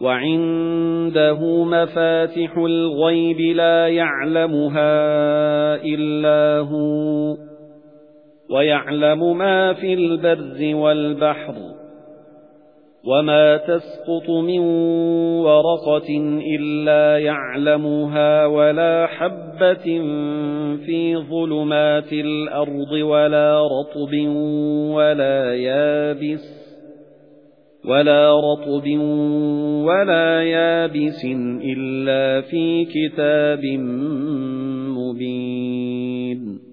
وَعِندَهُ مَفَاتِحُ الْغَيْبِ لَا يَعْلَمُهَا إِلَّا هُوَ وَيَعْلَمُ مَا فِي الْبَرِّ وَالْبَحْرِ وَمَا تَسْقُطُ مِنْ وَرَقَةٍ إِلَّا يَعْلَمُهَا وَلَا حَبَّةٍ فِي ظُلُمَاتِ الْأَرْضِ وَلَا رَطْبٍ وَلَا يَابِسٍ وَلَا رَطْبٍ وَلَا يَابِسٍ إِلَّا فِي كِتَابٍ مُبِينٍ.